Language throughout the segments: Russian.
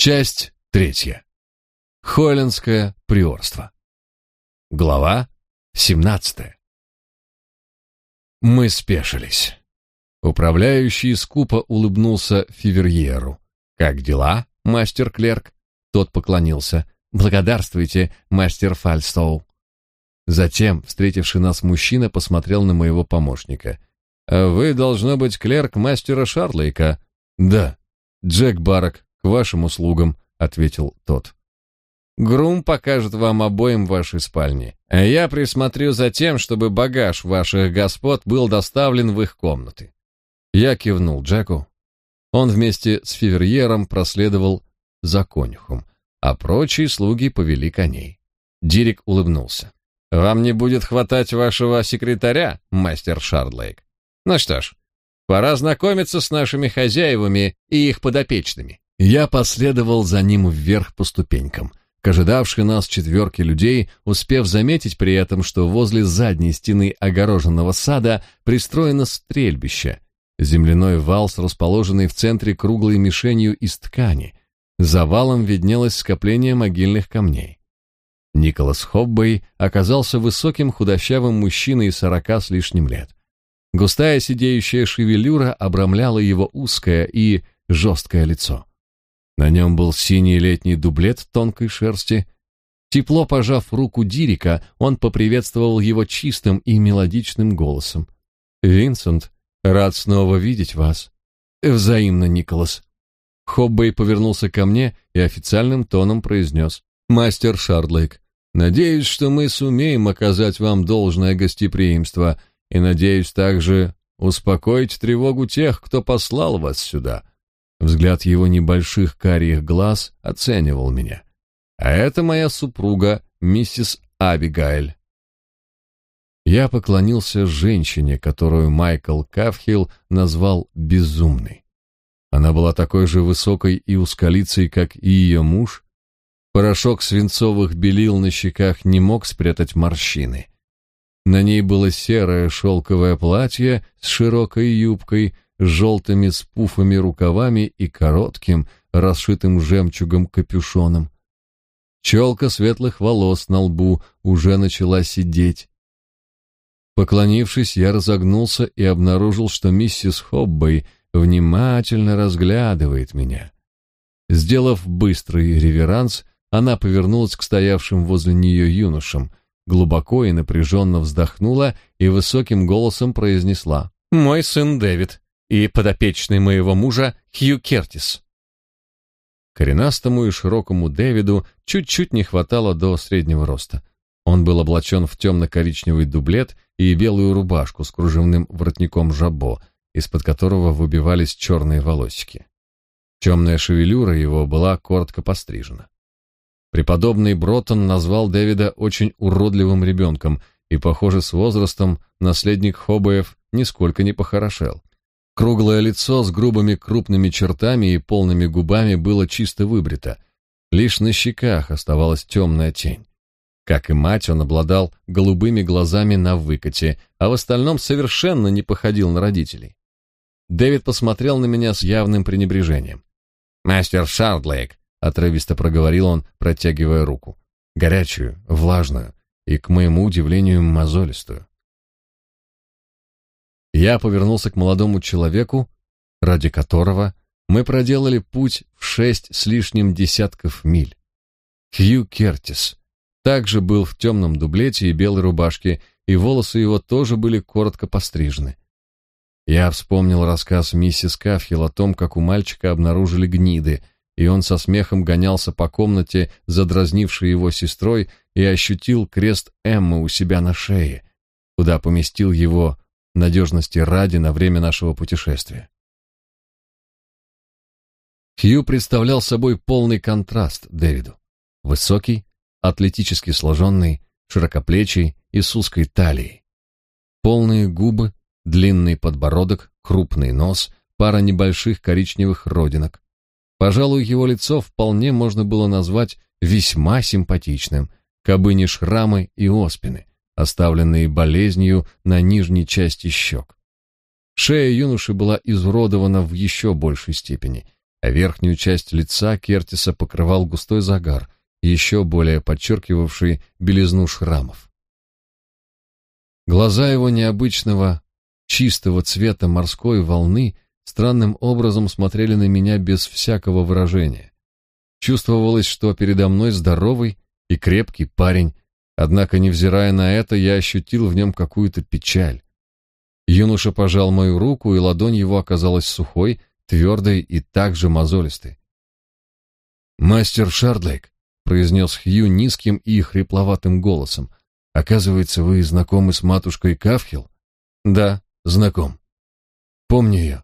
Часть третья. Холлендское приорство. Глава семнадцатая. Мы спешились. Управляющий скупо улыбнулся Фиверьеру. «Как дела, мастер-клерк?» Тот поклонился. «Благодарствуйте, мастер Фальстоу». Затем, встретивший нас мужчина, посмотрел на моего помощника. «Вы, должно быть, клерк мастера Шарлейка?» «Да, Джек Барак, к вашим услугам», — ответил тот. «Грум покажет вам обоим ваши спальни, а я присмотрю за тем, чтобы багаж ваших господ был доставлен в их комнаты». Я кивнул Джеку. Он вместе с Фиверьером проследовал за конюхом, а прочие слуги повели коней. Дирик улыбнулся. «Вам не будет хватать вашего секретаря, мастер Шардлейк? Ну что ж, пора знакомиться с нашими хозяевами и их подопечными». Я последовал за ним вверх по ступенькам, к ожидавшей нас четверке людей, успев заметить при этом, что возле задней стены огороженного сада пристроено стрельбище, земляной вал с расположенной в центре круглой мишенью из ткани. За валом виднелось скопление могильных камней. Николас Хоббей оказался высоким худощавым мужчиной сорока с лишним лет. Густая сидеющая шевелюра обрамляла его узкое и жесткое лицо. На нем был синий летний дублет тонкой шерсти. Тепло пожав руку Дирика, он поприветствовал его чистым и мелодичным голосом. «Винсент, рад снова видеть вас». «Взаимно, Николас». Хоббей повернулся ко мне и официальным тоном произнес. «Мастер Шардлейк, надеюсь, что мы сумеем оказать вам должное гостеприимство и надеюсь также успокоить тревогу тех, кто послал вас сюда. Взгляд его небольших карих глаз оценивал меня. А это моя супруга, миссис Абигайль. Я поклонился женщине, которую Майкл Кавхилл назвал безумной. Она была такой же высокой и узколицей, как и ее муж. Порошок свинцовых белил на щеках не мог спрятать морщины. На ней было серое шелковое платье с широкой юбкой, с желтыми с пуфами рукавами и коротким, расшитым жемчугом капюшоном. Челка светлых волос на лбу уже начала сидеть. Поклонившись, я разогнулся и обнаружил, что миссис Хоббей внимательно разглядывает меня. Сделав быстрый реверанс, она повернулась к стоявшим возле нее юношам — глубоко и напряженно вздохнула и высоким голосом произнесла «Мой сын Дэвид и подопечный моего мужа Хью Кертис». Коренастому и широкому Дэвиду чуть-чуть не хватало до среднего роста. Он был облачен в темно-коричневый дублет и белую рубашку с кружевным воротником жабо, из-под которого выбивались черные волосики. Темная шевелюра его была коротко пострижена. Преподобный Бротон назвал Дэвида очень уродливым ребенком, и, похоже, с возрастом наследник Хоббеев нисколько не похорошел. Круглое лицо с грубыми крупными чертами и полными губами было чисто выбрито. Лишь на щеках оставалась темная тень. Как и мать, он обладал голубыми глазами на выкате, а в остальном совершенно не походил на родителей. Дэвид посмотрел на меня с явным пренебрежением. «Мастер Шардлейк, отрывисто проговорил он, протягивая руку, горячую, влажную и, к моему удивлению, мозолистую. Я повернулся к молодому человеку, ради которого мы проделали путь в шесть с лишним десятков миль. Хью Кертис также был в темном дублете и белой рубашке, и волосы его тоже были коротко пострижены. Я вспомнил рассказ миссис Кафхил о том, как у мальчика обнаружили гниды — и он со смехом гонялся по комнате, задразнившей его сестрой, и ощутил крест Эммы у себя на шее, куда поместил его надежности ради на время нашего путешествия. Хью представлял собой полный контраст Дэвиду. Высокий, атлетически сложенный, широкоплечий и с узкой талией. Полные губы, длинный подбородок, крупный нос, пара небольших коричневых родинок. Пожалуй, его лицо вполне можно было назвать весьма симпатичным, кабы не шрамы и оспины, оставленные болезнью на нижней части щек. Шея юноши была изуродована в еще большей степени, а верхнюю часть лица Кертиса покрывал густой загар, еще более подчеркивавший белизну шрамов. Глаза его необычного, чистого цвета морской волны странным образом смотрели на меня без всякого выражения. Чувствовалось, что передо мной здоровый и крепкий парень, однако, невзирая на это, я ощутил в нем какую-то печаль. Юноша пожал мою руку, и ладонь его оказалась сухой, твердой и также мозолистой. «Мастер Шардлейк», — произнес Хью низким и хрипловатым голосом, — «оказывается, вы знакомы с матушкой Кавхил?» «Да, знаком. Помню ее.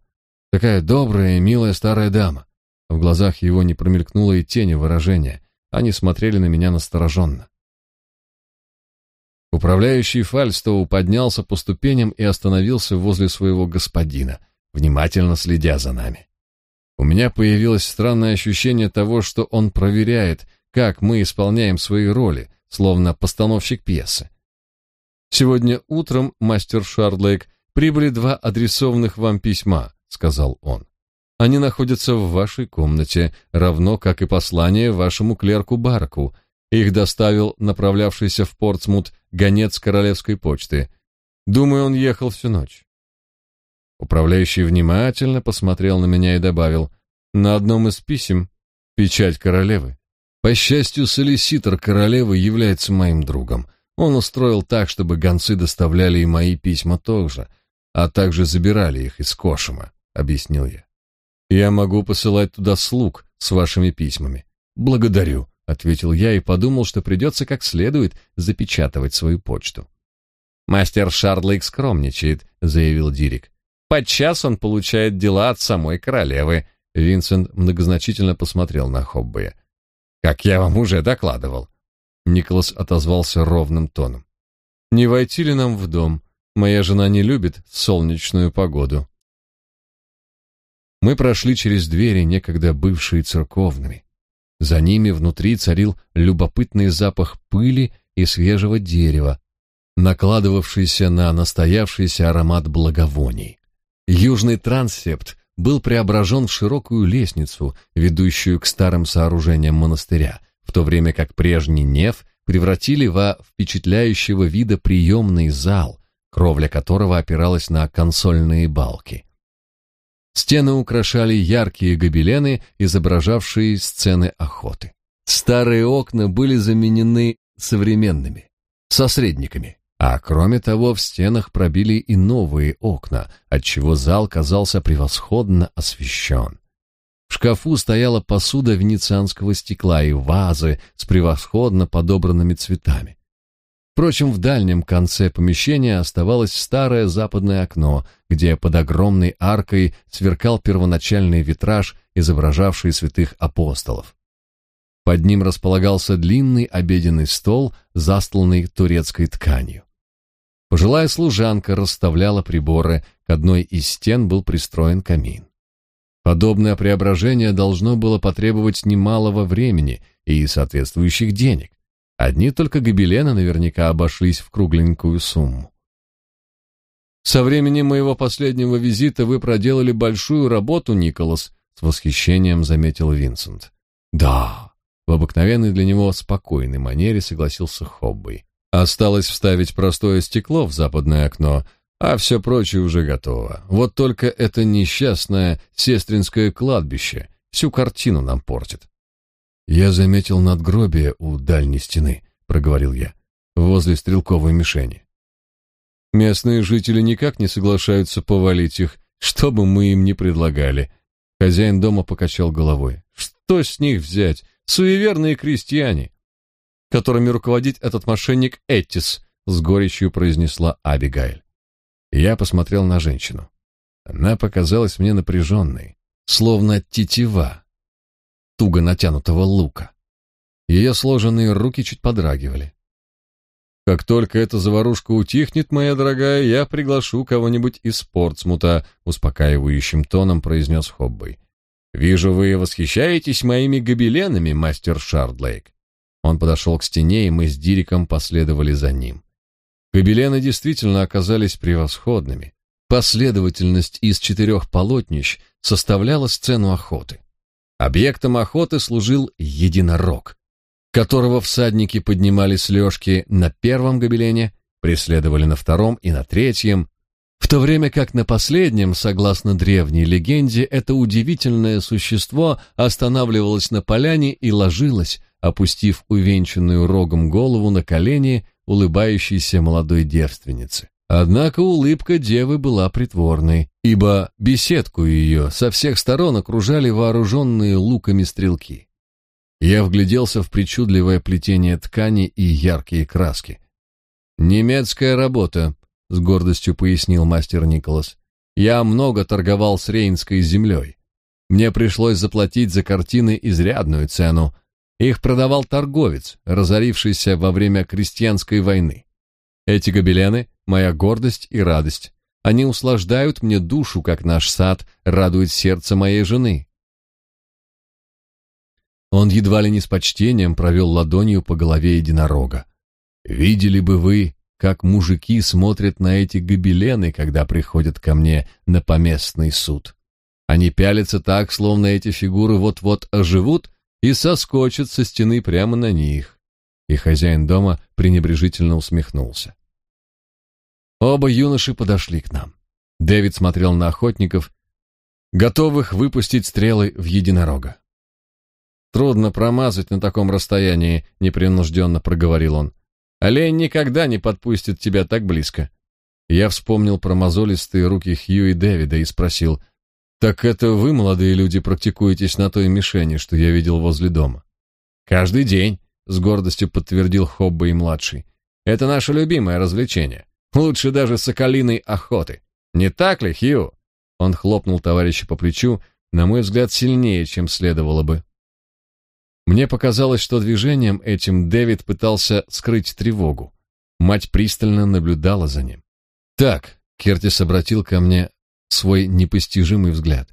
Такая добрая и милая старая дама. В глазах его не промелькнуло и тени выражения. Они смотрели на меня настороженно. Управляющий Фальстоу поднялся по ступеням и остановился возле своего господина, внимательно следя за нами. У меня появилось странное ощущение того, что он проверяет, как мы исполняем свои роли, словно постановщик пьесы. Сегодня утром, мастер Шардлейк, прибыли два адресованных вам письма, сказал он. Они находятся в вашей комнате, равно как и послание вашему клерку Барку. Их доставил направлявшийся в Портсмут гонец королевской почты. Думаю, он ехал всю ночь. Управляющий внимательно посмотрел на меня и добавил: "На одном из писем печать королевы. По счастью, солиситор королевы является моим другом. Он устроил так, чтобы гонцы доставляли и мои письма тоже, а также забирали их из Кошима", объяснил я. Я могу посылать туда слуг с вашими письмами. Благодарю, ответил я и подумал, что придется как следует запечатывать свою почту. Мастер Шардлейк скромничает, заявил Дирик. Подчас он получает дела от самой королевы. Винсент многозначительно посмотрел на Хоббея. Как я вам уже докладывал. Николас отозвался ровным тоном. Не войти ли нам в дом? Моя жена не любит солнечную погоду. Мы прошли через двери, некогда бывшие церковными. За ними внутри царил любопытный запах пыли и свежего дерева, накладывавшийся на настоявшийся аромат благовоний. Южный трансепт был преображен в широкую лестницу, ведущую к старым сооружениям монастыря, в то время как прежний неф превратили во впечатляющего вида приемный зал, кровля которого опиралась на консольные балки. Стены украшали яркие гобелены, изображавшие сцены охоты. Старые окна были заменены современными, со средниками. А кроме того, в стенах пробили и новые окна, отчего зал казался превосходно освещен. В шкафу стояла посуда венецианского стекла и вазы с превосходно подобранными цветами. Впрочем, в дальнем конце помещения оставалось старое западное окно, где под огромной аркой сверкал первоначальный витраж, изображавший святых апостолов. Под ним располагался длинный обеденный стол, застланный турецкой тканью. Пожилая служанка расставляла приборы, к одной из стен был пристроен камин. Подобное преображение должно было потребовать немалого времени и соответствующих денег. Одни только гобелены наверняка обошлись в кругленькую сумму. Со времени моего последнего визита вы проделали большую работу, Николас, с восхищением заметил Винсент. Да, в обыкновенной для него спокойной манере согласился Хобби. Осталось вставить простое стекло в западное окно, а все прочее уже готово. Вот только это несчастное сестринское кладбище всю картину нам портит. Я заметил надгробие у дальней стены, проговорил я, возле стрелковой мишени. Местные жители никак не соглашаются повалить их, что бы мы им ни предлагали. Хозяин дома покачал головой. Что с них взять? Суеверные крестьяне, которыми руководит этот мошенник Эттис, с горечью произнесла Абигайль. Я посмотрел на женщину. Она показалась мне напряженной, словно тетива, туго натянутого лука. Ее сложенные руки чуть подрагивали. Как только эта заварушка утихнет, моя дорогая, я приглашу кого-нибудь из Портсмута, успокаивающим тоном произнес Хоббей. Вижу, вы восхищаетесь моими гобеленами, мастер Шардлейк. Он подошел к стене, и мы с Дириком последовали за ним. Гобелены действительно оказались превосходными. Последовательность из четырех полотнищ составляла сцену охоты. Объектом охоты служил единорог, которого всадники поднимали с лёжки на первом гобелене, преследовали на втором и на третьем, в то время как на последнем, согласно древней легенде, это удивительное существо останавливалось на поляне и ложилось, опустив увенчанную рогом голову на колени улыбающейся молодой девственницы. Однако улыбка девы была притворной, ибо беседку ее со всех сторон окружали вооруженные луками стрелки. Я вгляделся в причудливое плетение ткани и яркие краски. «Немецкая работа», — с гордостью пояснил мастер Николас. «Я много торговал с Рейнской землей. Мне пришлось заплатить за картины изрядную цену. Их продавал торговец, разорившийся во время крестьянской войны. Эти гобелены — моя гордость и радость. Они услаждают мне душу, как наш сад радует сердце моей жены». Он едва ли не с почтением провел ладонью по голове единорога. «Видели бы вы, как мужики смотрят на эти гобелены, когда приходят ко мне на поместный суд. Они пялятся так, словно эти фигуры вот-вот оживут и соскочат со стены прямо на них. И хозяин дома пренебрежительно усмехнулся. Оба юноши подошли к нам. Дэвид смотрел на охотников, готовых выпустить стрелы в единорога. Трудно промазать на таком расстоянии, непринужденно проговорил он. Олень никогда не подпустит тебя так близко. Я вспомнил про мозолистые руки Хью и Дэвида и спросил, «Так это вы, молодые люди, практикуетесь на той мишени, что я видел возле дома?» «Каждый день», — с гордостью подтвердил Хобба и младший. «Это наше любимое развлечение. Лучше даже соколиной охоты. Не так ли, Хью?» Он хлопнул товарища по плечу, на мой взгляд, сильнее, чем следовало бы. Мне показалось, что движением этим Дэвид пытался скрыть тревогу. Мать пристально наблюдала за ним. «Так», — Кертис обратил ко мне свой непостижимый взгляд.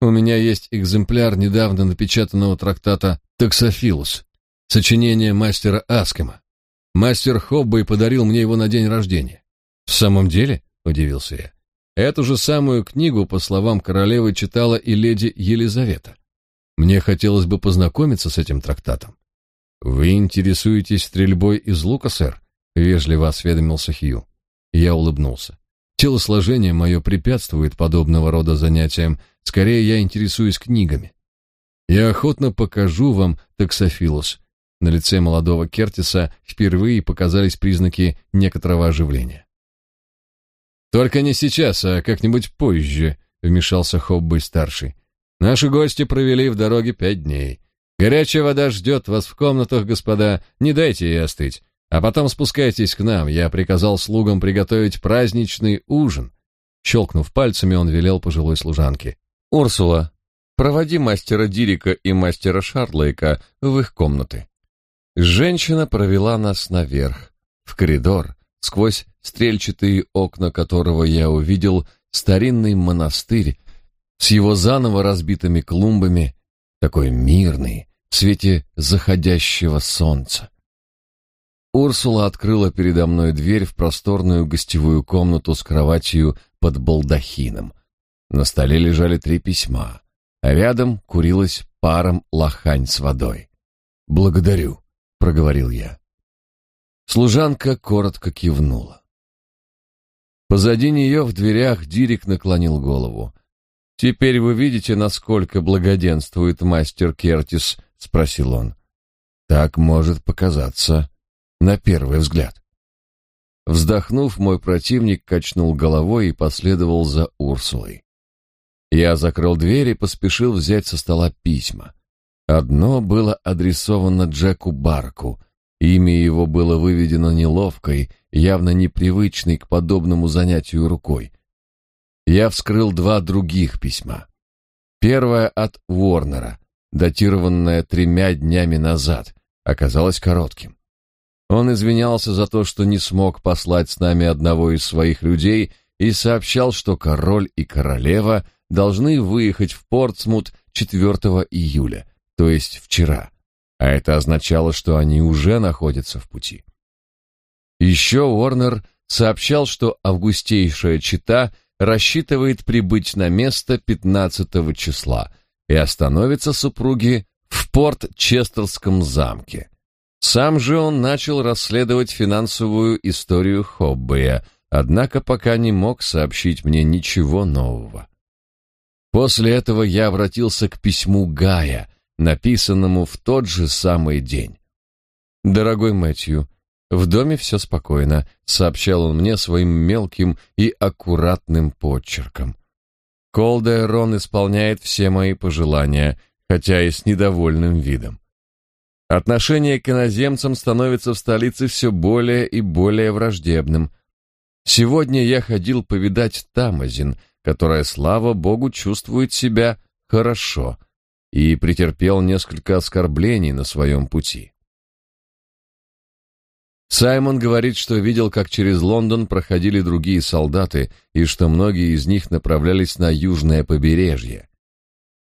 «У меня есть экземпляр недавно напечатанного трактата «Таксофилус», сочинение мастера Аскема. Мастер Хоббей подарил мне его на день рождения. «В самом деле?» — удивился я. Эту же самую книгу, по словам королевы, читала и леди Елизавета. Мне хотелось бы познакомиться с этим трактатом. Вы интересуетесь стрельбой из лука, сэр? вежливо осведомился Хью. Я улыбнулся. Телосложение мое препятствует подобного рода занятиям, скорее я интересуюсь книгами. Я охотно покажу вам таксофилус. На лице молодого Кертиса впервые показались признаки некоторого оживления. Только не сейчас, а как-нибудь позже, вмешался Хоббей старший. Наши гости провели в дороге пять дней. Горячая вода ждет вас в комнатах, господа, не дайте ей остыть. А потом спускайтесь к нам, я приказал слугам приготовить праздничный ужин. Щелкнув пальцами, он велел пожилой служанке. «Урсула, проводи мастера Дирика и мастера Шарлейка в их комнаты». Женщина провела нас наверх, в коридор, сквозь стрельчатые окна которого я увидел старинный монастырь с его заново разбитыми клумбами, такой мирный, в свете заходящего солнца. Урсула открыла передо мной дверь в просторную гостевую комнату с кроватью под балдахином. На столе лежали три письма, а рядом курилась паром лохань с водой. «Благодарю», — проговорил я. Служанка коротко кивнула. Позади нее в дверях Дирик наклонил голову. Теперь вы видите, насколько благоденствует мастер Кертис, спросил он. Так может показаться на первый взгляд. Вздохнув, мой противник качнул головой и последовал за Урсулой. Я закрыл дверь и поспешил взять со стола письма. Одно было адресовано Джеку Барку. Имя его было выведено неловкой, явно непривычной к подобному занятию рукой я вскрыл два других письма. Первое от Уорнера, датированное тремя днями назад, оказалось коротким. Он извинялся за то, что не смог послать с нами одного из своих людей и сообщал, что король и королева должны выехать в Портсмут 4 июля, то есть вчера. А это означало, что они уже находятся в пути. Еще Уорнер сообщал, что августейшая чита рассчитывает прибыть на место 15 числа, и остановятся супруги в Порт-Честерском замке. Сам же он начал расследовать финансовую историю Хоббея, однако пока не мог сообщить мне ничего нового. После этого я обратился к письму Гая, написанному в тот же самый день. «Дорогой Мэтью, в доме все спокойно», — сообщал он мне своим мелким и аккуратным почерком. Колдерон исполняет все мои пожелания, хотя и с недовольным видом. Отношение к иноземцам становится в столице все более и более враждебным. Сегодня я ходил повидать Тамазин, которая, слава богу, чувствует себя хорошо, и претерпел несколько оскорблений на своем пути. Саймон говорит, что видел, как через Лондон проходили другие солдаты, и что многие из них направлялись на южное побережье.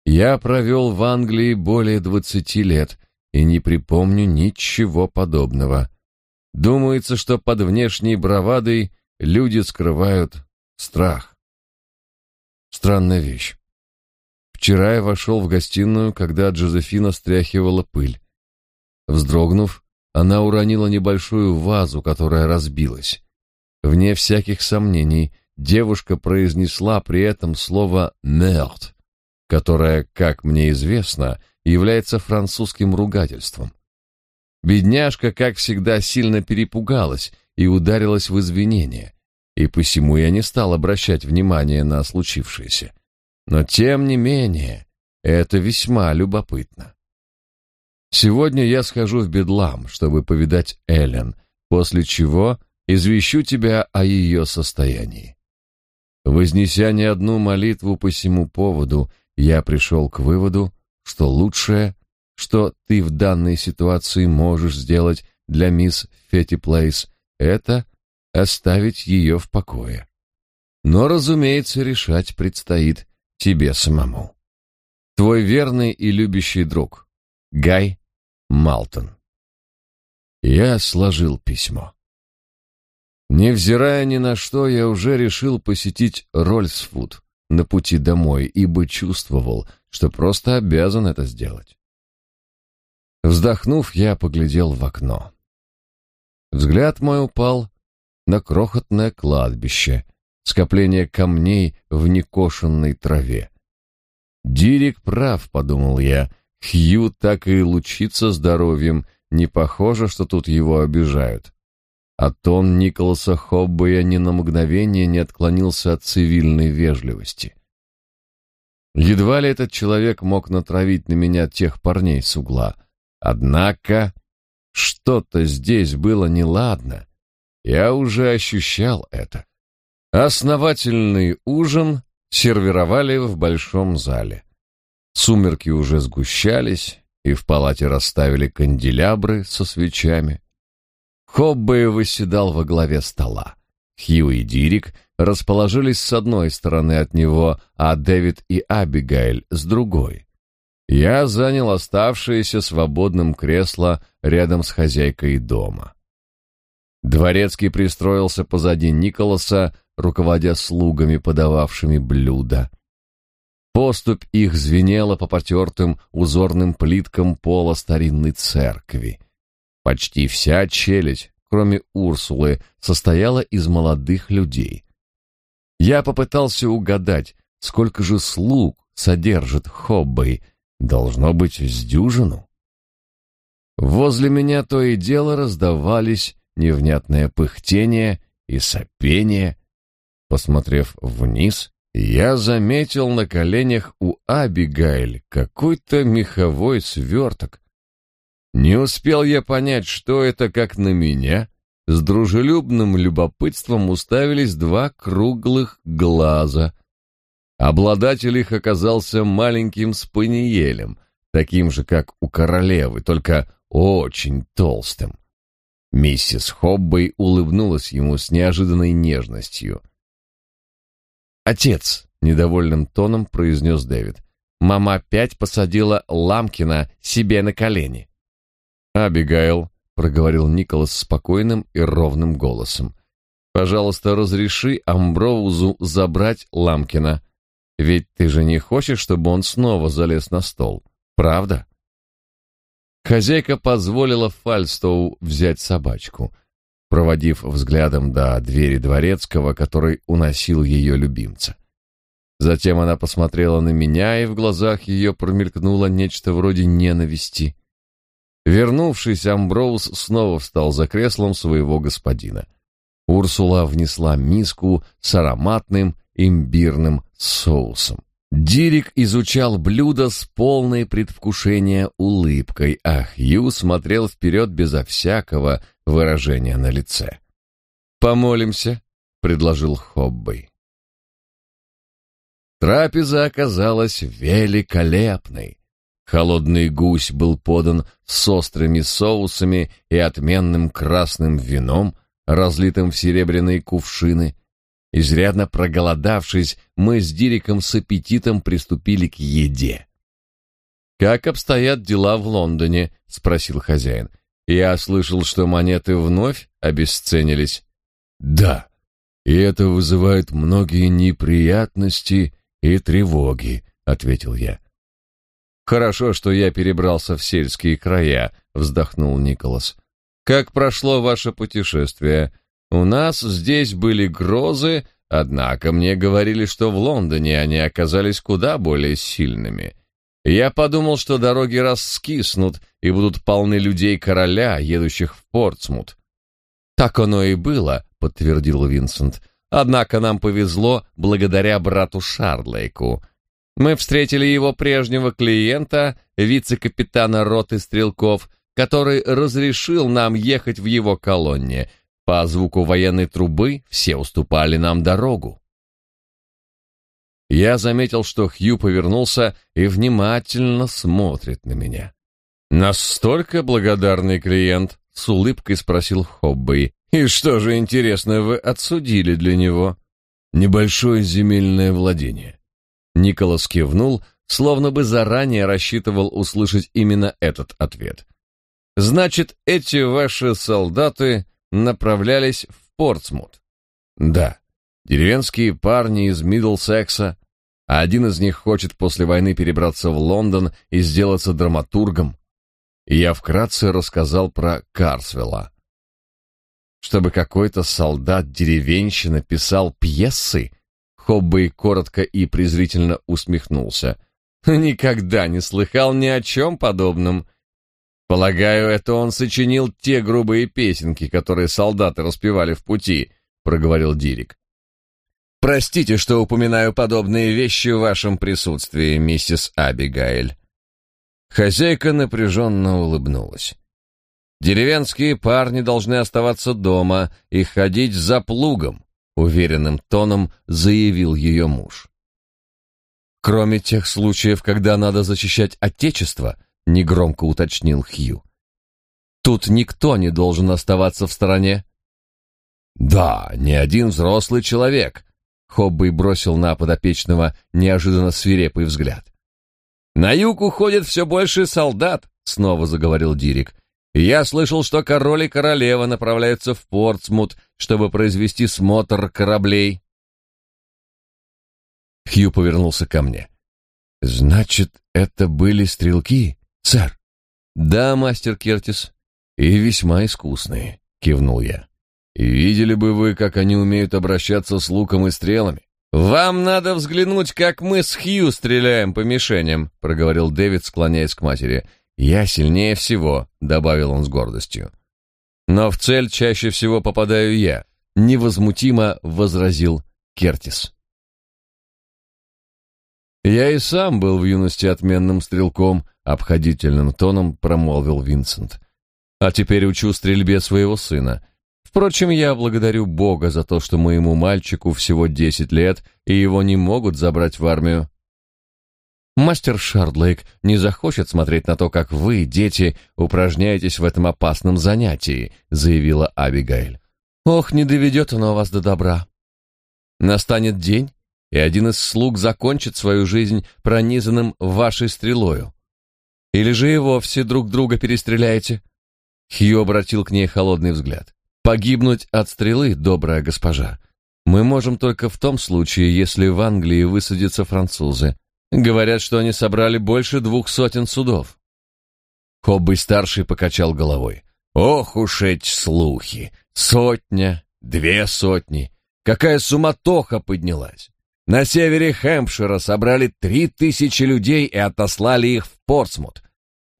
Я провел в Англии более двадцати лет и не припомню ничего подобного. Думается, что под внешней бравадой люди скрывают страх. Странная вещь. Вчера я вошел в гостиную, когда Джозефина стряхивала пыль. Вздрогнув, она уронила небольшую вазу, которая разбилась. Вне всяких сомнений, девушка произнесла при этом слово «мертв», которое, как мне известно, является французским ругательством. Бедняжка, как всегда, сильно перепугалась и ударилась в извинения, и посему я не стал обращать внимания на случившееся. Но тем не менее, это весьма любопытно. Сегодня я схожу в Бедлам, чтобы повидать Эллен, после чего извещу тебя о ее состоянии. Вознеся не одну молитву по сему поводу, я пришел к выводу, что лучшее, что ты в данной ситуации можешь сделать для мисс Фетти Плейс, это оставить ее в покое. Но, разумеется, решать предстоит тебе самому. Твой верный и любящий друг Гай Малтон. Я сложил письмо. Невзирая ни на что, я уже решил посетить Рольсфуд на пути домой, ибо чувствовал, что просто обязан это сделать. Вздохнув, я поглядел в окно. Взгляд мой упал на крохотное кладбище, скопление камней в некошенной траве. Дирик прав, подумал я, Хью так и лучится здоровьем, не похоже, что тут его обижают. А тон Николаса Хоббея ни на мгновение не отклонился от цивильной вежливости. Едва ли этот человек мог натравить на меня тех парней с угла. Однако что-то здесь было неладно. Я уже ощущал это. Основательный ужин сервировали в большом зале. Сумерки уже сгущались, и в палате расставили канделябры со свечами. Хоббе восседал во главе стола. Хью и Дирик расположились с одной стороны от него, а Дэвид и Абигейль с другой. Я занял оставшееся свободным кресло рядом с хозяйкой дома. Дворецкий пристроился позади Николаса, руководя слугами, подававшими блюда. Поступь их звенела по потертым узорным плиткам пола старинной церкви. Почти вся челядь, кроме Урсулы, состояла из молодых людей. Я попытался угадать, сколько же слуг содержит Хоббей, должно быть, с дюжину. Возле меня то и дело раздавались невнятное пыхтение и сопение. Посмотрев вниз, я заметил на коленях у Абигайль какой-то меховой сверток. Не успел я понять, что это, как на меня, с дружелюбным любопытством уставились два круглых глаза. Обладатель их оказался маленьким спаниелем, таким же, как у королевы, только очень толстым. Миссис Хоббей улыбнулась ему с неожиданной нежностью. «Отец!» — недовольным тоном произнес Дэвид. «Мама опять посадила Ламкина себе на колени». «Абигайл», — проговорил Николас спокойным и ровным голосом, — «пожалуйста, разреши Амброузу забрать Ламкина. Ведь ты же не хочешь, чтобы он снова залез на стол, правда? Хозяйка позволила Фальстоу взять собачку, проводив взглядом до двери дворецкого, который уносил ее любимца. Затем она посмотрела на меня, и в глазах ее промелькнуло нечто вроде ненависти. Вернувшись, Амброуз снова встал за креслом своего господина. Урсула внесла миску с ароматным имбирным соусом. Дирик изучал блюдо с полной предвкушения улыбкой, а Хью смотрел вперед безо всякого выражения на лице. «Помолимся», — предложил Хоббей. Трапеза оказалась великолепной. Холодный гусь был подан с острыми соусами и отменным красным вином, разлитым в серебряные кувшины. Изрядно проголодавшись, мы с Дириком с аппетитом приступили к еде. «Как обстоят дела в Лондоне?» — спросил хозяин. «Я слышал, что монеты вновь обесценились». «Да, и это вызывает многие неприятности и тревоги», — ответил я. «Хорошо, что я перебрался в сельские края», — вздохнул Николас. «Как прошло ваше путешествие? У нас здесь были грозы, однако мне говорили, что в Лондоне они оказались куда более сильными. Я подумал, что дороги раскиснут и будут полны людей короля, едущих в Портсмут. Так оно и было, подтвердил Винсент. Однако нам повезло благодаря брату Шардлейку. Мы встретили его прежнего клиента, вице-капитана роты стрелков, который разрешил нам ехать в его колонне — по звуку военной трубы все уступали нам дорогу. Я заметил, что Хью повернулся и внимательно смотрит на меня. «Настолько благодарный клиент?» — с улыбкой спросил Хобби. «И что же, интересно, вы отсудили для него?» «Небольшое земельное владение». Николас кивнул, словно бы заранее рассчитывал услышать именно этот ответ. «Значит, эти ваши солдаты направлялись в Портсмут. Да, деревенские парни из Миддлсекса, а один из них хочет после войны перебраться в Лондон и сделаться драматургом. И я вкратце рассказал про Карсвелла. Чтобы какой-то солдат-деревенщина писал пьесы, Хоббей коротко и презрительно усмехнулся. Никогда не слыхал ни о чем подобном. Полагаю, это он сочинил те грубые песенки, которые солдаты распевали в пути, проговорил Дирик. Простите, что упоминаю подобные вещи в вашем присутствии, миссис Абигайль. Хозяйка напряженно улыбнулась. Деревенские парни должны оставаться дома и ходить за плугом, уверенным тоном заявил ее муж. Кроме тех случаев, когда надо защищать отечество, негромко уточнил Хью. Тут никто не должен оставаться в стороне. Да, ни один взрослый человек. Хобби бросил на подопечного неожиданно свирепый взгляд. На юг уходит все больше солдат, снова заговорил Дирик. Я слышал, что король и королева направляются в Портсмут, чтобы произвести смотр кораблей. Хью повернулся ко мне. Значит, это были стрелки? «Сэр». «Да, мастер Кертис». «И весьма искусные», — кивнул я. «И видели бы вы, как они умеют обращаться с луком и стрелами». «Вам надо взглянуть, как мы с Хью стреляем по мишеням», — проговорил Дэвид, склоняясь к матери. «Я сильнее всего», — добавил он с гордостью. «Но в цель чаще всего попадаю я», — невозмутимо возразил Кертис. «Я и сам был в юности отменным стрелком», обходительным тоном промолвил Винсент. А теперь учу стрельбе своего сына. Впрочем, я благодарю Бога за то, что моему мальчику всего десять лет, и его не могут забрать в армию. Мастер Шардлейк не захочет смотреть на то, как вы, дети, упражняетесь в этом опасном занятии, заявила Абигейль. Ох, не доведет оно вас до добра. Настанет день, и один из слуг закончит свою жизнь пронизанным вашей стрелою. Или же и вовсе друг друга перестреляете?» Хью обратил к ней холодный взгляд. «Погибнуть от стрелы, добрая госпожа, Мы можем только в том случае, если в Англии высадятся французы. Говорят, что они собрали больше двух сотен судов. Хоббей-старший покачал головой. Ох уж эти слухи! Сотня, две сотни. Какая суматоха поднялась! На севере Хэмпшира собрали три тысячи людей и отослали их в Портсмут.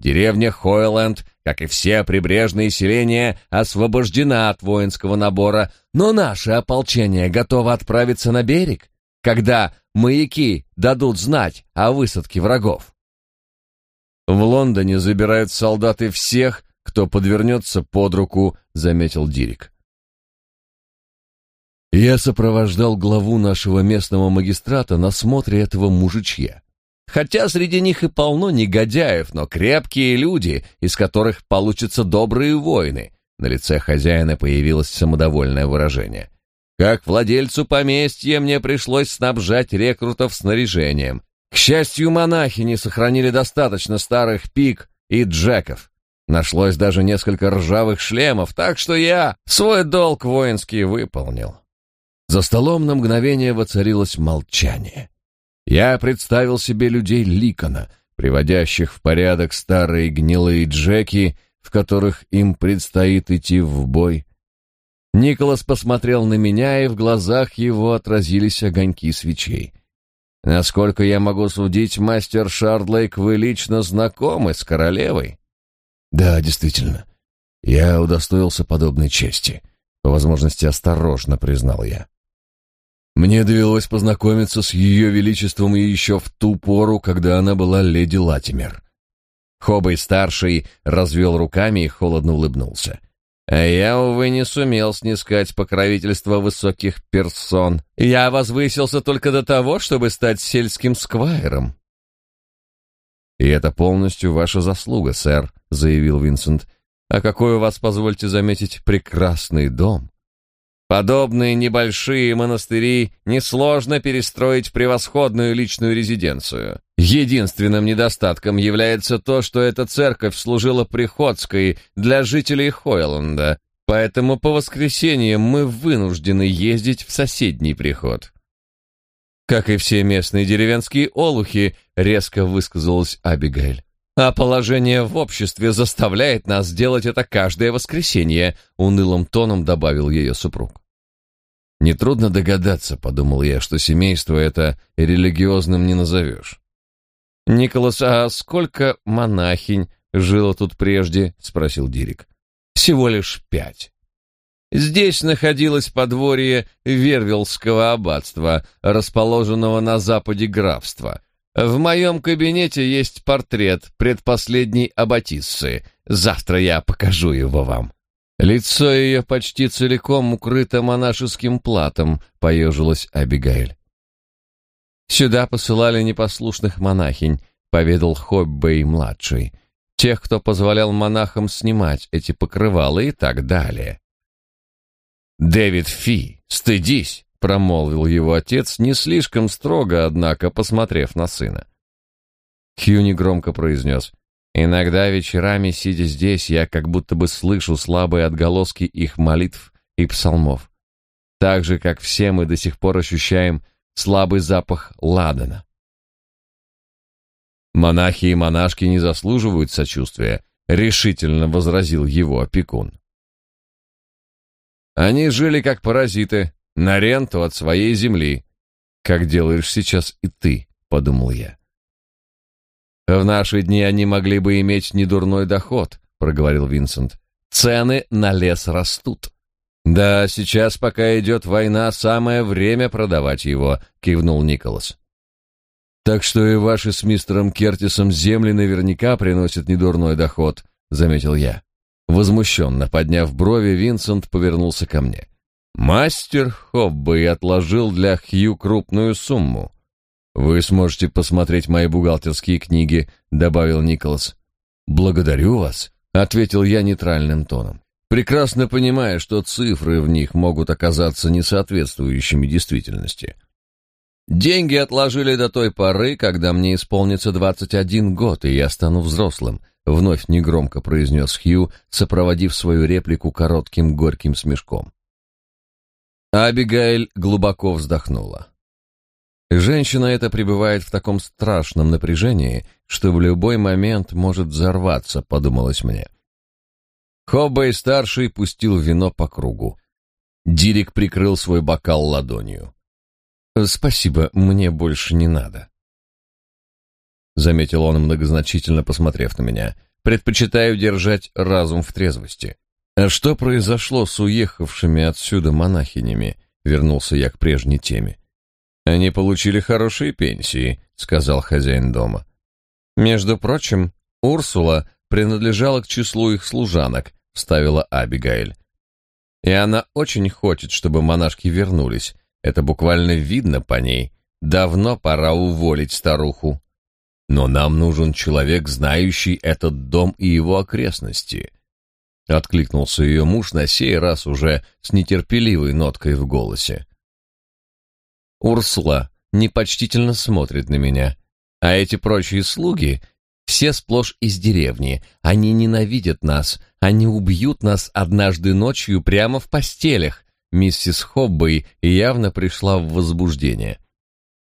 Деревня Хойленд, как и все прибрежные селения, освобождена от воинского набора, но наше ополчение готово отправиться на берег, когда маяки дадут знать о высадке врагов. В Лондоне забирают солдаты всех, кто подвернется под руку, заметил Дирик. Я сопровождал главу нашего местного магистрата на смотре этого мужичья. Хотя среди них и полно негодяев, но крепкие люди, из которых получатся добрые воины. На лице хозяина появилось самодовольное выражение. Как владельцу поместья мне пришлось снабжать рекрутов снаряжением. К счастью, монахи не сохранили достаточно старых пик и джеков. Нашлось даже несколько ржавых шлемов, так что я свой долг воинский выполнил. За столом на мгновение воцарилось молчание. Я представил себе людей Ликона, приводящих в порядок старые гнилые джеки, в которых им предстоит идти в бой. Николас посмотрел на меня, и в глазах его отразились огоньки свечей. Насколько я могу судить, мастер Шардлейк, вы лично знакомы с королевой? Да, действительно. Я удостоился подобной чести. По возможности осторожно признал я. Мне довелось познакомиться с ее величеством еще в ту пору, когда она была леди Латимер. Хобой-старший развел руками и холодно улыбнулся. А я, увы, не сумел снискать покровительство высоких персон. Я возвысился только до того, чтобы стать сельским сквайром. «И это полностью ваша заслуга, сэр», — заявил Винсент. «А какой у вас, позвольте заметить, прекрасный дом. Подобные небольшие монастыри несложно перестроить в превосходную личную резиденцию. Единственным недостатком является то, что эта церковь служила приходской для жителей Хойланда, поэтому по воскресеньям мы вынуждены ездить в соседний приход. Как и все местные деревенские олухи, резко высказалась Абигейль. А положение в обществе заставляет нас делать это каждое воскресенье, унылым тоном добавил ее супруг. Нетрудно догадаться, подумал я, что семейство это религиозным не назовешь. Николас, а сколько монахинь жило тут прежде? спросил Дирик. Всего лишь пять. Здесь находилось подворье Вервилского аббатства, расположенного на западе графства. В моем кабинете есть портрет предпоследней аббатиссы. Завтра я покажу его вам. Лицо ее почти целиком укрыто монашеским платом, поежилась Абигаэль. Сюда посылали непослушных монахинь, поведал Хоббей-младший, тех, кто позволял монахам снимать эти покрывала и так далее. «Дэвид Фи, стыдись!» — промолвил его отец, не слишком строго, однако, посмотрев на сына. Хью негромко произнес Иногда вечерами, сидя здесь, я как будто бы слышу слабые отголоски их молитв и псалмов. Так же, как все мы до сих пор ощущаем слабый запах ладана. Монахи и монашки не заслуживают сочувствия, решительно возразил его опекун. Они жили как паразиты, на ренту от своей земли, как делаешь сейчас и ты, подумал я. В наши дни они могли бы иметь недурной доход, проговорил Винсент. Цены на лес растут. Да, сейчас, пока идет война, самое время продавать его, кивнул Николас. Так что и ваши с мистером Кертисом земли наверняка приносят недурной доход, заметил я. Возмущенно подняв брови, Винсент повернулся ко мне. Мастер Хоббей отложил для Хью крупную сумму. Вы сможете посмотреть мои бухгалтерские книги, добавил Николас. Благодарю вас, ответил я нейтральным тоном. Прекрасно понимая, что цифры в них могут оказаться несоответствующими действительности. Деньги отложили до той поры, когда мне исполнится двадцать один год, и я стану взрослым, вновь негромко произнес Хью, сопроводив свою реплику коротким горьким смешком. Абигайль глубоко вздохнула. Женщина эта пребывает в таком страшном напряжении, что в любой момент может взорваться, подумалось мне. Хоббей-старший пустил вино по кругу. Дирик прикрыл свой бокал ладонью. «Спасибо, мне больше не надо», — заметил он, многозначительно посмотрев на меня. «Предпочитаю держать разум в трезвости». «А что произошло с уехавшими отсюда монахинями?» — вернулся я к прежней теме. «Они получили хорошие пенсии», — сказал хозяин дома. «Между прочим, Урсула принадлежала к числу их служанок», — вставила Абигайль. «И она очень хочет, чтобы монашки вернулись. Это буквально видно по ней. Давно пора уволить старуху. Но нам нужен человек, знающий этот дом и его окрестности». Откликнулся ее муж на сей раз уже с нетерпеливой ноткой в голосе. Урсула непочтительно смотрит на меня, а эти прочие слуги все сплошь из деревни. Они ненавидят нас, они убьют нас однажды ночью прямо в постелях. Миссис Хоббей явно пришла в возбуждение.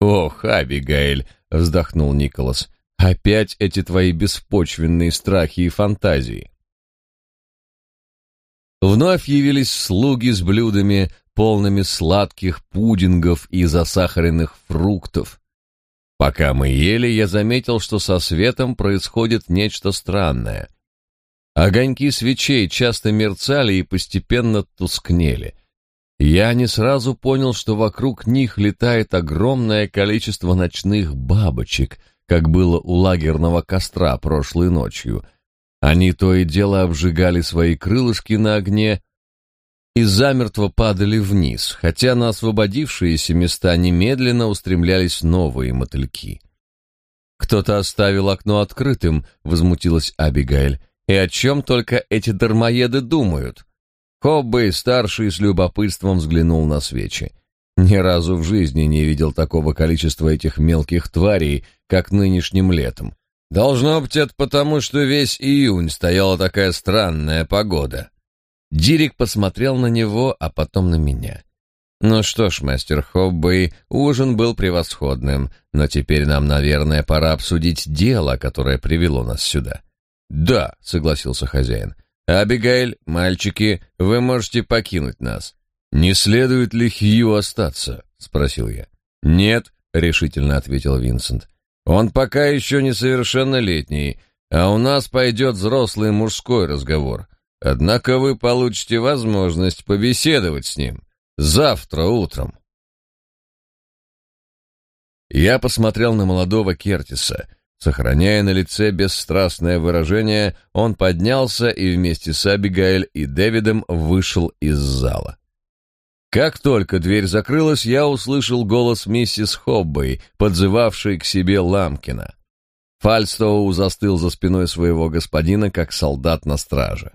«Ох, Абигаэль!» — вздохнул Николас. «Опять эти твои беспочвенные страхи и фантазии!» Вновь явились слуги с блюдами, полными сладких пудингов и засахаренных фруктов. Пока мы ели, я заметил, что со светом происходит нечто странное. Огоньки свечей часто мерцали и постепенно тускнели. Я не сразу понял, что вокруг них летает огромное количество ночных бабочек, как было у лагерного костра прошлой ночью. Они то и дело обжигали свои крылышки на огне, и замертво падали вниз, хотя на освободившиеся места немедленно устремлялись новые мотыльки. «Кто-то оставил окно открытым», — возмутилась Абигайль. «И о чем только эти дармоеды думают?» Хоббей, старший, с любопытством взглянул на свечи. Ни разу в жизни не видел такого количества этих мелких тварей, как нынешним летом. Должно быть, это потому, что весь июнь стояла такая странная погода. Дирик посмотрел на него, а потом на меня. Ну что ж, мастер Хоббей, ужин был превосходным, но теперь нам, наверное, пора обсудить дело, которое привело нас сюда. Да, согласился хозяин. Абигейль, мальчики, вы можете покинуть нас. Не следует ли Хью остаться? спросил я. Нет, решительно ответил Винсент. Он пока еще несовершеннолетний, а у нас пойдет взрослый мужской разговор. Однако вы получите возможность побеседовать с ним завтра утром. Я посмотрел на молодого Кертиса. Сохраняя на лице бесстрастное выражение, он поднялся и вместе с Абигаэль и Дэвидом вышел из зала. Как только дверь закрылась, я услышал голос миссис Хоббей, подзывавшей к себе Ламкина. Фальстоу застыл за спиной своего господина, как солдат на страже.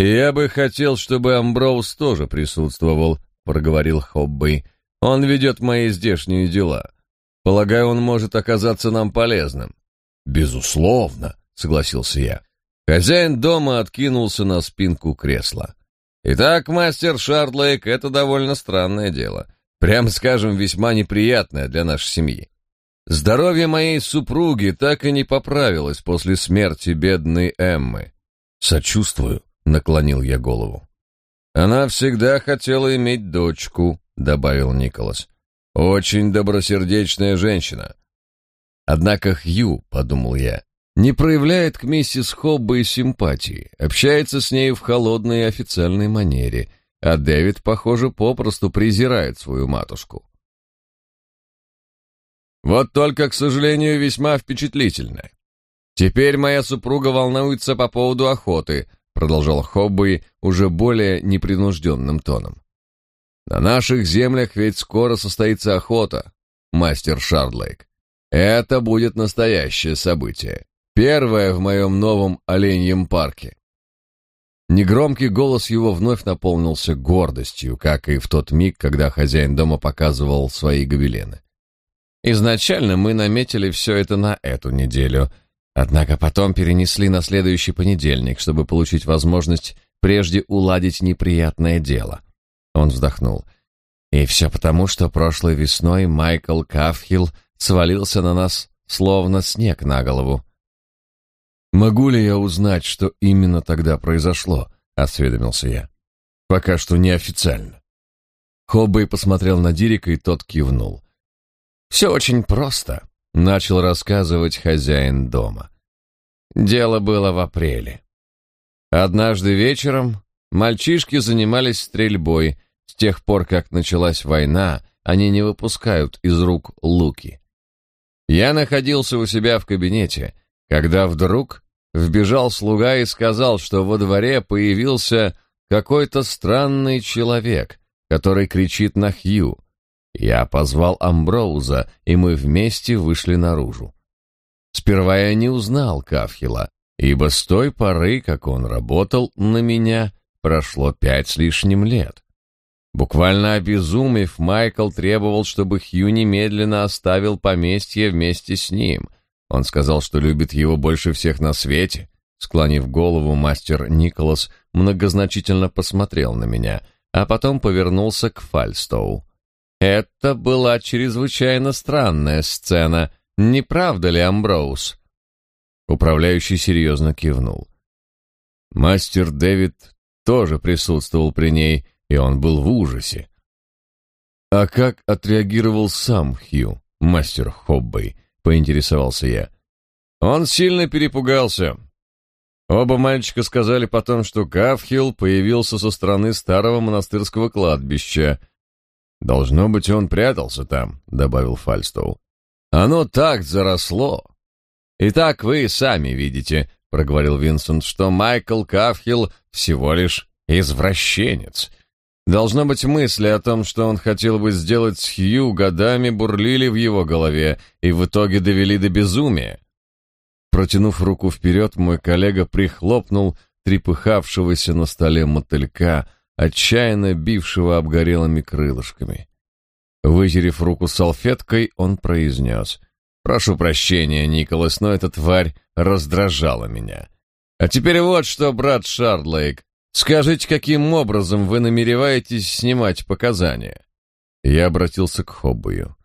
«Я бы хотел, чтобы Амброуз тоже присутствовал», — проговорил Хобби. «Он ведет мои здешние дела. Полагаю, он может оказаться нам полезным». «Безусловно», — согласился я. Хозяин дома откинулся на спинку кресла. «Итак, мастер Шардлейк, это довольно странное дело. Прямо скажем, весьма неприятное для нашей семьи. Здоровье моей супруги так и не поправилось после смерти бедной Эммы. Сочувствую наклонил я голову. Она всегда хотела иметь дочку, добавил Николас. Очень добросердечная женщина. Однако Хью, подумал я, не проявляет к миссис Хоббе симпатии, общается с ней в холодной и официальной манере, а Дэвид, похоже, попросту презирает свою матушку. Вот только, к сожалению, весьма впечатлительная. Теперь моя супруга волнуется по поводу охоты, продолжал Хобби уже более непринужденным тоном. На наших землях ведь скоро состоится охота, мастер Шардлейк. Это будет настоящее событие. Первое в моем новом оленьем парке. Негромкий голос его вновь наполнился гордостью, как и в тот миг, когда хозяин дома показывал свои гобелены. Изначально мы наметили все это на эту неделю — Однако потом перенесли на следующий понедельник, чтобы получить возможность прежде уладить неприятное дело. Он вздохнул. И все потому, что прошлой весной Майкл Кафхилл свалился на нас, словно снег на голову. «Могу ли я узнать, что именно тогда произошло?» — осведомился я. «Пока что неофициально». Хоббей посмотрел на Дирика, и тот кивнул. «Все очень просто», — начал рассказывать хозяин дома. Дело было в апреле. Однажды вечером мальчишки занимались стрельбой. С тех пор, как началась война, они не выпускают из рук луки. Я находился у себя в кабинете, когда вдруг вбежал слуга и сказал, что во дворе появился какой-то странный человек, который кричит на Хью. Я позвал Амброуза, и мы вместе вышли наружу. Сперва я не узнал Кафхила, ибо с той поры, как он работал на меня, прошло пять с лишним лет. Буквально обезумев, Майкл требовал, чтобы Хью немедленно оставил поместье вместе с ним. Он сказал, что любит его больше всех на свете. Склонив голову, мастер Николас многозначительно посмотрел на меня, а потом повернулся к Фальстоу. Это была чрезвычайно странная сцена, не правда ли, Амброуз? Управляющий серьезно кивнул. Мастер Дэвид тоже присутствовал при ней, и он был в ужасе. «А как отреагировал сам Хью, мастер Хоббей?» — поинтересовался я. «Он сильно перепугался. Оба мальчика сказали потом, что Кавхилл появился со стороны старого монастырского кладбища. Должно быть, он прятался там», — добавил Фальстоу. «Оно так заросло. Итак, вы сами видите», — проговорил Винсент, «что Майкл Кавхилл всего лишь извращенец». Должно быть, мысли о том, что он хотел бы сделать с Хью, годами бурлили в его голове и в итоге довели до безумия. Протянув руку вперед, мой коллега прихлопнул трепыхавшегося на столе мотылька, отчаянно бившего обгорелыми крылышками. Вытерев руку салфеткой, он произнес. «Прошу прощения, Николас, но эта тварь раздражала меня. А теперь вот что, брат Шардлейк, Скажите, каким образом вы намереваетесь снимать показания? Я обратился к Хоббою.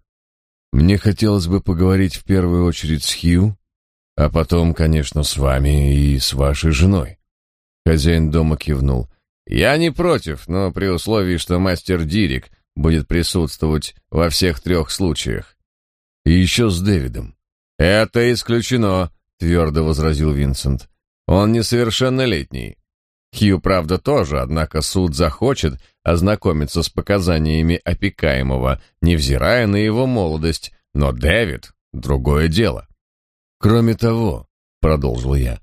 Мне хотелось бы поговорить в первую очередь с Хью, а потом, конечно, с вами и с вашей женой. Хозяин дома кивнул. Я не против, но при условии, что мастер Дирик будет присутствовать во всех трех случаях. И еще с Дэвидом. Это исключено, твердо возразил Винсент. Он несовершеннолетний. Хью, правда, тоже, однако суд захочет ознакомиться с показаниями опекаемого, невзирая на его молодость, но Дэвид — другое дело. Кроме того, — продолжил я, —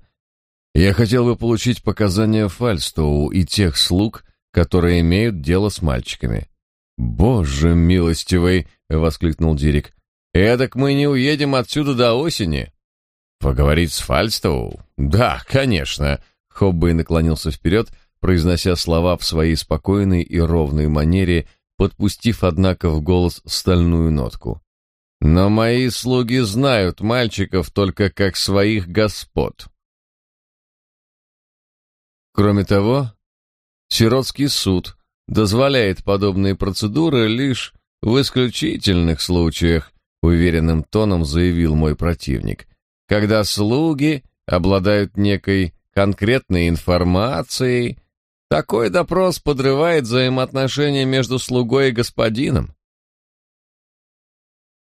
я хотел бы получить показания Фальстоу и тех слуг, которые имеют дело с мальчиками. «Боже милостивый!» — воскликнул Дирик. «Эдак мы не уедем отсюда до осени!» «Поговорить с Фальстоу? Да, конечно!» Хоббей наклонился вперед, произнося слова в своей спокойной и ровной манере, подпустив, однако, в голос стальную нотку. «Но мои слуги знают мальчиков только как своих господ». Кроме того, сиротский суд дозволяет подобные процедуры лишь в исключительных случаях, уверенным тоном заявил мой противник, когда слуги обладают некой конкретной информацией, такой допрос подрывает взаимоотношения между слугой и господином.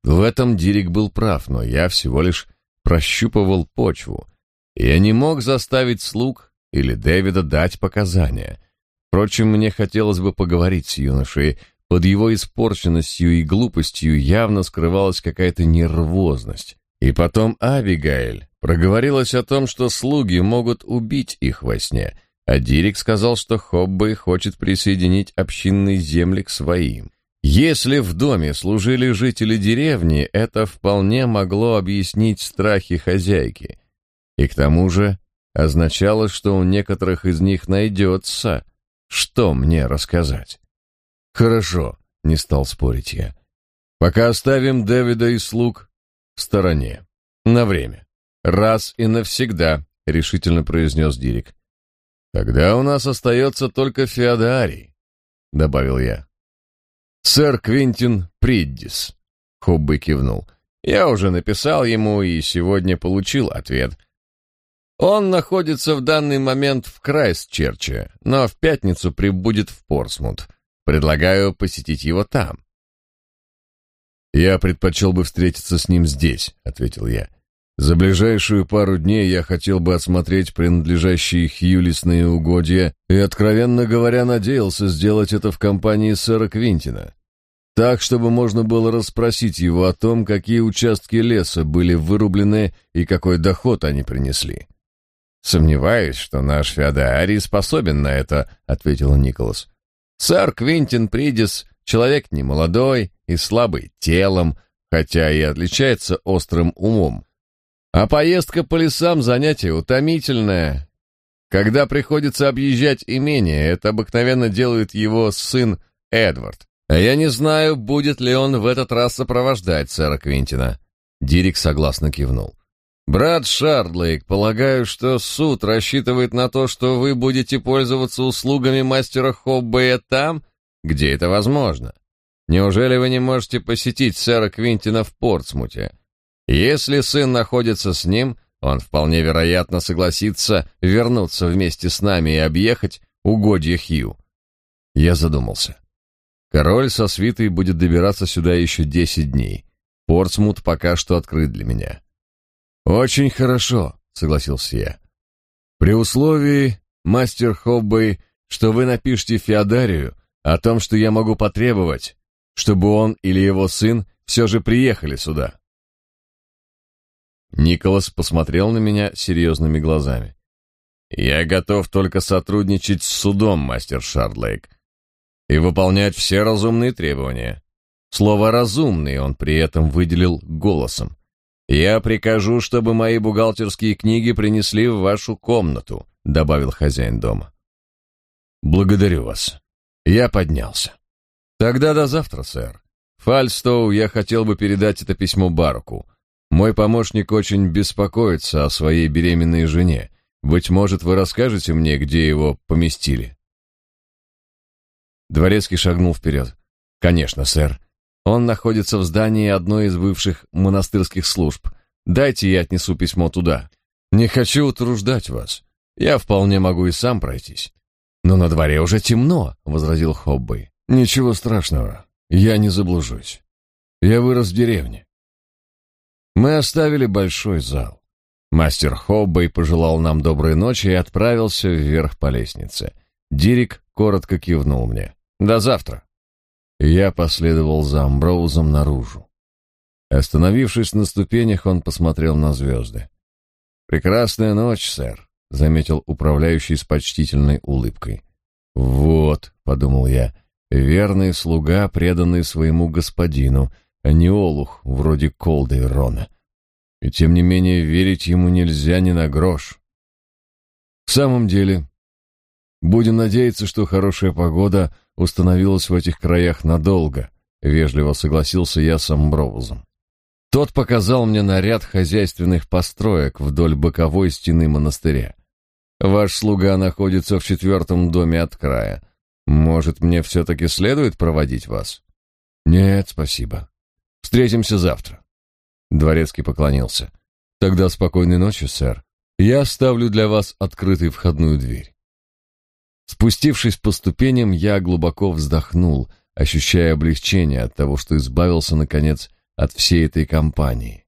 В этом Дирик был прав, но я всего лишь прощупывал почву. Я не мог заставить слуг или Дэвида дать показания. Впрочем, мне хотелось бы поговорить с юношей. Под его испорченностью и глупостью явно скрывалась какая-то нервозность. И потом Абигайль Проговорилось о том, что слуги могут убить их во сне, а Дирик сказал, что Хоббей хочет присоединить общинные земли к своим. Если в доме служили жители деревни, это вполне могло объяснить страхи хозяйки. И к тому же означало, что у некоторых из них найдется, что мне рассказать. Хорошо, не стал спорить я. Пока оставим Дэвида и слуг в стороне. На время раз и навсегда», — решительно произнес Дирик. «Тогда у нас остается только Феодарий. добавил я. Сэр Квинтин Приддис. Хобби кивнул. Я уже написал ему и сегодня получил ответ. Он находится в данный момент в Крайстчерче, но в пятницу прибудет в Порсмут. Предлагаю посетить его там. Я предпочел бы встретиться с ним здесь, ответил я. За ближайшую пару дней я хотел бы осмотреть принадлежащие Хью лесные угодья и, откровенно говоря, надеялся сделать это в компании сэра Квинтина. Так, чтобы можно было расспросить его о том, какие участки леса были вырублены и какой доход они принесли. «Сомневаюсь, что наш феодарий способен на это», — ответил Николас. «Сэр Квинтин Придис — человек немолодой и слабый телом, хотя и отличается острым умом. А поездка по лесам — занятие утомительное. Когда приходится объезжать имение, это обыкновенно делает его сын Эдвард. А я не знаю, будет ли он в этот раз сопровождать сэра Квинтина. Дирик согласно кивнул. Брат Шардлейк, полагаю, что суд рассчитывает на то, что вы будете пользоваться услугами мастера Хоббея там, где это возможно. Неужели вы не можете посетить сэра Квинтина в Портсмуте? Если сын находится с ним, он вполне вероятно согласится вернуться вместе с нами и объехать угодья Хью. Я задумался. Король со свитой будет добираться сюда еще десять дней. Портсмут пока что открыт для меня. Очень хорошо, согласился я. При условии, мастер Хоббей, что вы напишите Феодарию о том, что я могу потребовать, чтобы он или его сын все же приехали сюда. Николас посмотрел на меня серьезными глазами. «Я готов только сотрудничать с судом, мастер Шардлейк и выполнять все разумные требования. Слово «разумный» он при этом выделил голосом. «Я прикажу, чтобы мои бухгалтерские книги принесли в вашу комнату», — добавил хозяин дома. «Благодарю вас». Я поднялся. «Тогда до завтра, сэр. Фальстоу, я хотел бы передать это письмо Барку. Мой помощник очень беспокоится о своей беременной жене. Быть может, вы расскажете мне, где его поместили?» Дворецкий шагнул вперед. «Конечно, сэр. Он находится в здании одной из бывших монастырских служб. Дайте я отнесу письмо туда. Не хочу утруждать вас. Я вполне могу и сам пройтись». «Но на дворе уже темно», — возразил Хоббей. «Ничего страшного. Я не заблужусь. Я вырос в деревне». Мы оставили большой зал. Мастер Хоббей пожелал нам доброй ночи и отправился вверх по лестнице. Дирик коротко кивнул мне. До завтра. Я последовал за Амброузом наружу. Остановившись на ступенях, он посмотрел на звезды. «Прекрасная ночь, сэр», — заметил управляющий с почтительной улыбкой. «Вот», — подумал я, — «верный слуга, преданный своему господину, а не олух, вроде Колда и Рона. И тем не менее верить ему нельзя ни на грош». В самом деле, будем надеяться, что хорошая погода — установилась в этих краях надолго, вежливо согласился я с Амброузом. Тот показал мне наряд хозяйственных построек вдоль боковой стены монастыря. Ваш слуга находится в четвертом доме от края. Может, мне все-таки следует проводить вас? Нет, спасибо. Встретимся завтра. Дворецкий поклонился. Тогда спокойной ночи, сэр. Я оставлю для вас открытой входную дверь. Спустившись по ступеням, я глубоко вздохнул, ощущая облегчение от того, что избавился, наконец, от всей этой компании.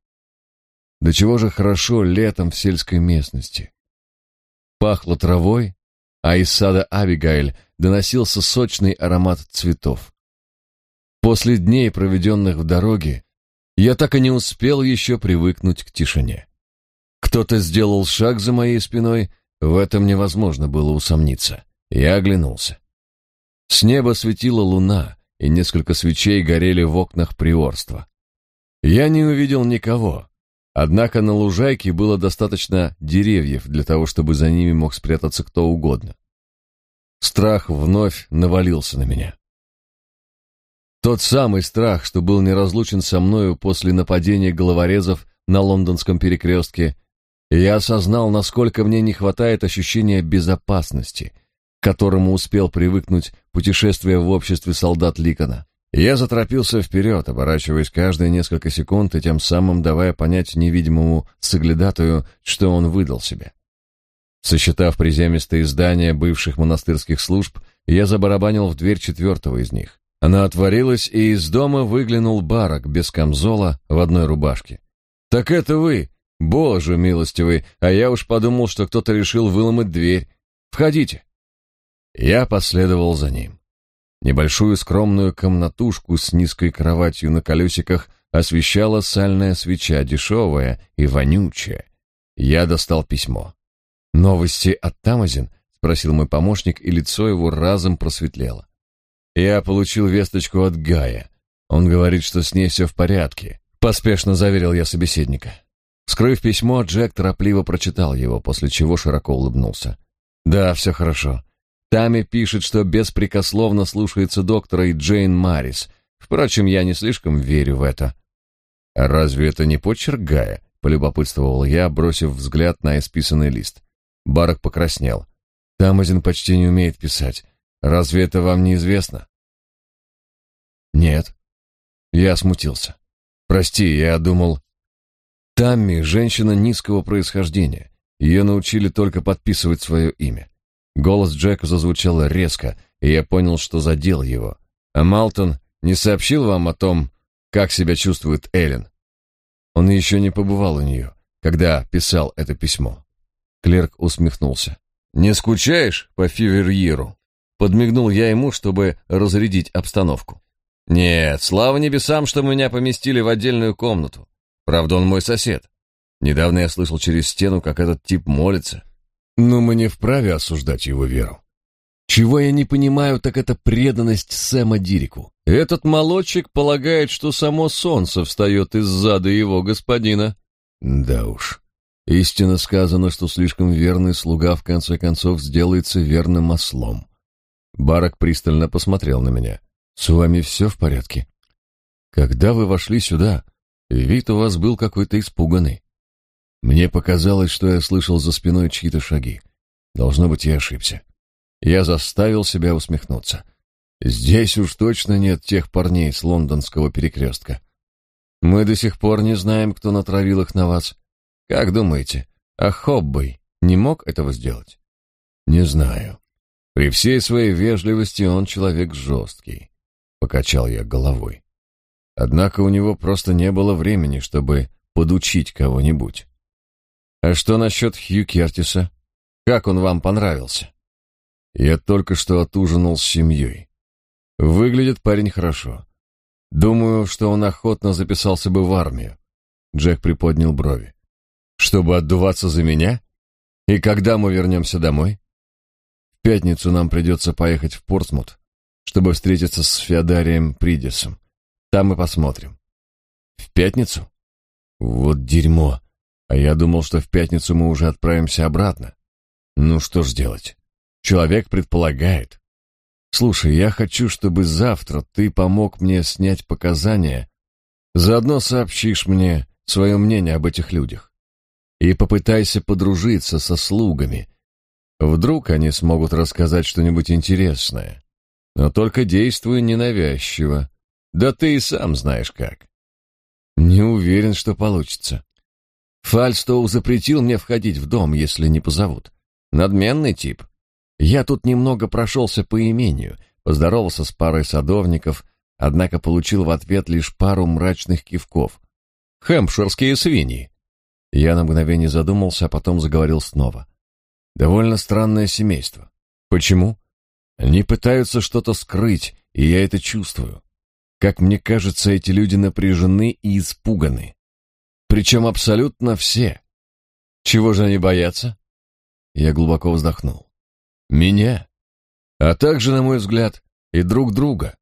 До чего же хорошо летом в сельской местности. Пахло травой, а из сада Абигайль доносился сочный аромат цветов. После дней, проведенных в дороге, я так и не успел еще привыкнуть к тишине. Кто-то сделал шаг за моей спиной, в этом невозможно было усомниться. Я оглянулся. С неба светила луна, и несколько свечей горели в окнах приорства. Я не увидел никого, однако на лужайке было достаточно деревьев для того, чтобы за ними мог спрятаться кто угодно. Страх вновь навалился на меня. Тот самый страх, что был неразлучен со мною после нападения головорезов на лондонском перекрестке, я осознал, насколько мне не хватает ощущения безопасности — которому успел привыкнуть путешествуя в обществе солдат Ликона. Я заторопился вперед, оборачиваясь каждые несколько секунд и тем самым давая понять невидимому соглядатую, что он выдал себя. Сосчитав приземистые здания бывших монастырских служб, я забарабанил в дверь четвертого из них. Она отворилась, и из дома выглянул барак без камзола в одной рубашке. «Так это вы! Боже милостивый! А я уж подумал, что кто-то решил выломать дверь. Входите!» Я последовал за ним. Небольшую скромную комнатушку с низкой кроватью на колесиках освещала сальная свеча, дешевая и вонючая. Я достал письмо. «Новости от Тамазин?» — спросил мой помощник, и лицо его разом просветлело. «Я получил весточку от Гая. Он говорит, что с ней все в порядке», — поспешно заверил я собеседника. Скрыв письмо, Джек торопливо прочитал его, после чего широко улыбнулся. «Да, все хорошо. Тами пишет, что беспрекословно слушается доктора и Джейн Марис. Впрочем, я не слишком верю в это. «А разве это не почерк Гая? полюбопытствовал я, бросив взгляд на исписанный лист. Барак покраснел. Тамазин почти не умеет писать. Разве это вам не известно? Нет. Я смутился. Прости, я думал, Тамми женщина низкого происхождения. Ее научили только подписывать свое имя. Голос Джека зазвучал резко, и я понял, что задел его. А Малтон не сообщил вам о том, как себя чувствует Эллен? Он еще не побывал у нее, когда писал это письмо. Клерк усмехнулся. «Не скучаешь по Фиверьеру?» Подмигнул я ему, чтобы разрядить обстановку. «Нет, слава небесам, что меня поместили в отдельную комнату. Правда, он мой сосед. Недавно я слышал через стену, как этот тип молится. Но мы не вправе осуждать его веру. Чего я не понимаю, так это преданность Сэма Дирику. Этот молодчик полагает, что само солнце встает из зада его господина. Да уж. Истинно сказано, что слишком верный слуга в конце концов сделается верным ослом. Барак пристально посмотрел на меня. С вами все в порядке? Когда вы вошли сюда, вид у вас был какой-то испуганный. Мне показалось, что я слышал за спиной чьи-то шаги. Должно быть, я ошибся. Я заставил себя усмехнуться. Здесь уж точно нет тех парней с лондонского перекрестка. Мы до сих пор не знаем, кто натравил их на вас. Как думаете, а Хоббой не мог этого сделать? Не знаю. При всей своей вежливости он человек жесткий. Покачал я головой. Однако у него просто не было времени, чтобы подучить кого-нибудь. А что насчет Хью Кертиса? Как он вам понравился? Я только что отужинал с семьей. Выглядит парень хорошо. Думаю, что он охотно записался бы в армию. Джек приподнял брови. Чтобы отдуваться за меня? И когда мы вернемся домой? В пятницу нам придется поехать в Портсмут, чтобы встретиться с Феодарием Придисом. Там мы посмотрим. В пятницу? Вот дерьмо. А я думал, что в пятницу мы уже отправимся обратно. Ну что ж делать? Человек предполагает. Слушай, я хочу, чтобы завтра ты помог мне снять показания. Заодно сообщишь мне свое мнение об этих людях. И попытайся подружиться со слугами. Вдруг они смогут рассказать что-нибудь интересное. Но только действуй ненавязчиво. Да ты и сам знаешь как. Не уверен, что получится. Фальстоу запретил мне входить в дом, если не позовут. Надменный тип. Я тут немного прошелся по имению, поздоровался с парой садовников, однако получил в ответ лишь пару мрачных кивков. Хэмпширские свиньи. Я на мгновение задумался, а потом заговорил снова. Довольно странное семейство. Почему? Они пытаются что-то скрыть, и я это чувствую. Как мне кажется, эти люди напряжены и испуганы. Причем абсолютно все. Чего же они боятся? Я глубоко вздохнул. Меня. А также, на мой взгляд, и друг друга.